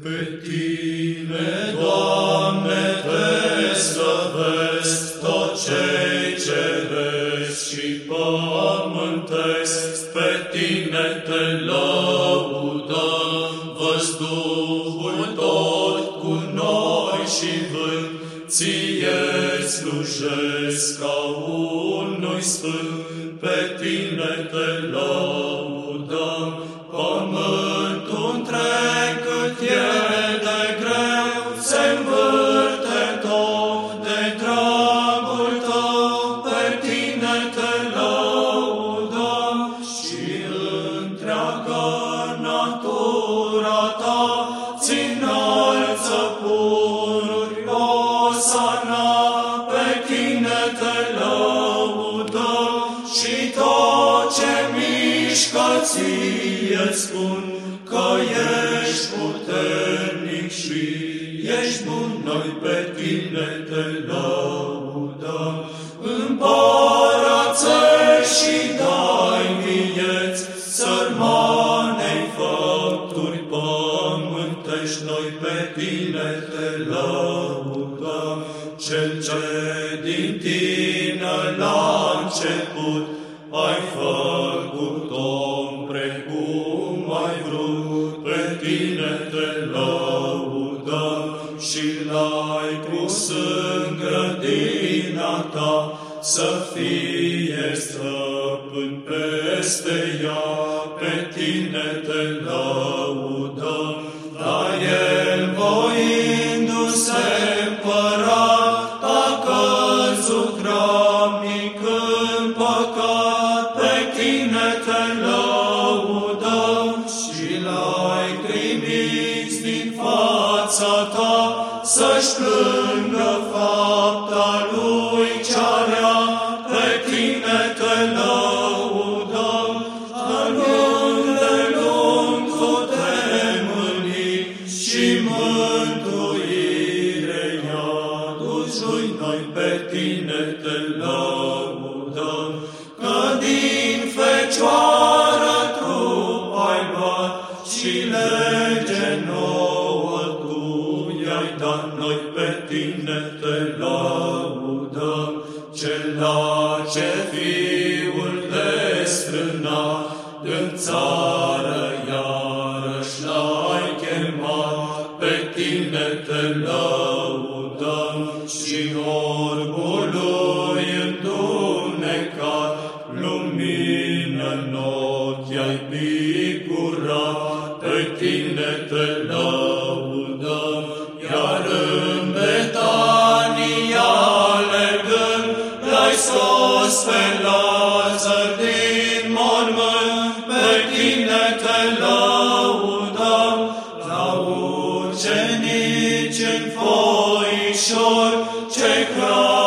Pe tine, Doamne, te slăvesc, tot cei ceresc și pământesc, pe tine te lăudăm, văzduhul tot cu noi și vânt, ție slujesc ca unui sfânt, pe tine te lăudăm, întreaga natura ta ți înalță pururi, Osana, pe tine te lăudăm și tot ce mișcă ție spun că ești puternic și ești bun, noi pe tine te lăudăm. Împărațe noi pe tine te lăudăm. Cel ce din tine la început ai făcut om precum ai vrut, pe tine te lăudăm și l-ai pus în grădina ta să fie stăpân peste ea, pe tine te lăudăm, păcat, pe tine te lăudăm și l-ai trimis din fața ta să-și plângă fapta lui cea rea, pe tine te lăudăm, lung de lung tu te mâni și mântuire fecioară trup ai luat și lege nouă tu i-ai dat, noi pe tine te lăudăm, cel la ce fiul destrânat în țară iarăși l-ai chemat, pe tine te lăudăm ochi ai picurat, pe tine te lăudăm, iar în Betania alergând, l-ai scos pe Lazar din mormânt, pe tine te lăudăm, la ucenici în foișor, ce hrană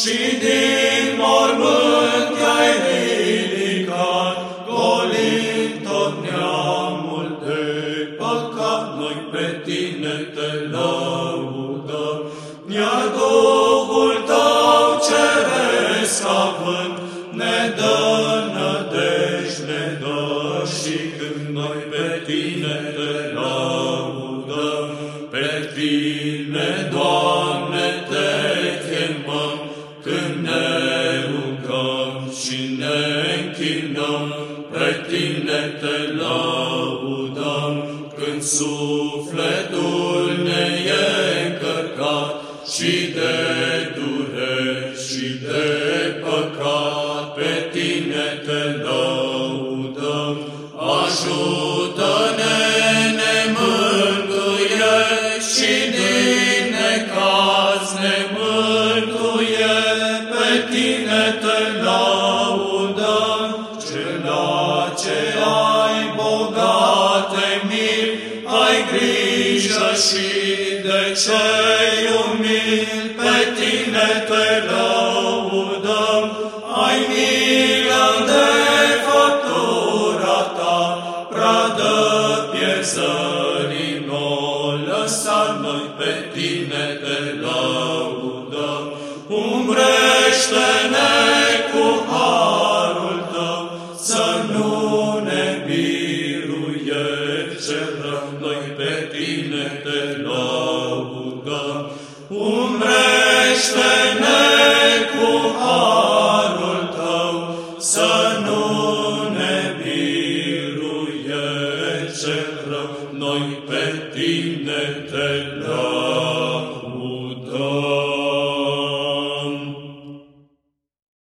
și din mormânt te-ai ridicat, golind tot neamul de păcat, noi pe tine te lăudăm, iar Duhul tău ceresc având, ne dă nădejde, ne dă și când noi pe tine te când ne rugăm și ne închinăm, pe tine te lăudăm, când sufletul ne e încărcat și de dureri și de păcat, pe tine te lăudăm, ajută-ne, pe tine te laudăm, cela ce ai bogate miri, ai grijă și de cei umili, pe tine te laudăm, ai milă de făptura ta, pradă pierzării Umbrește-ne cu harul tău, să nu ne biruie cel rău. Noi pe tine te laudăm.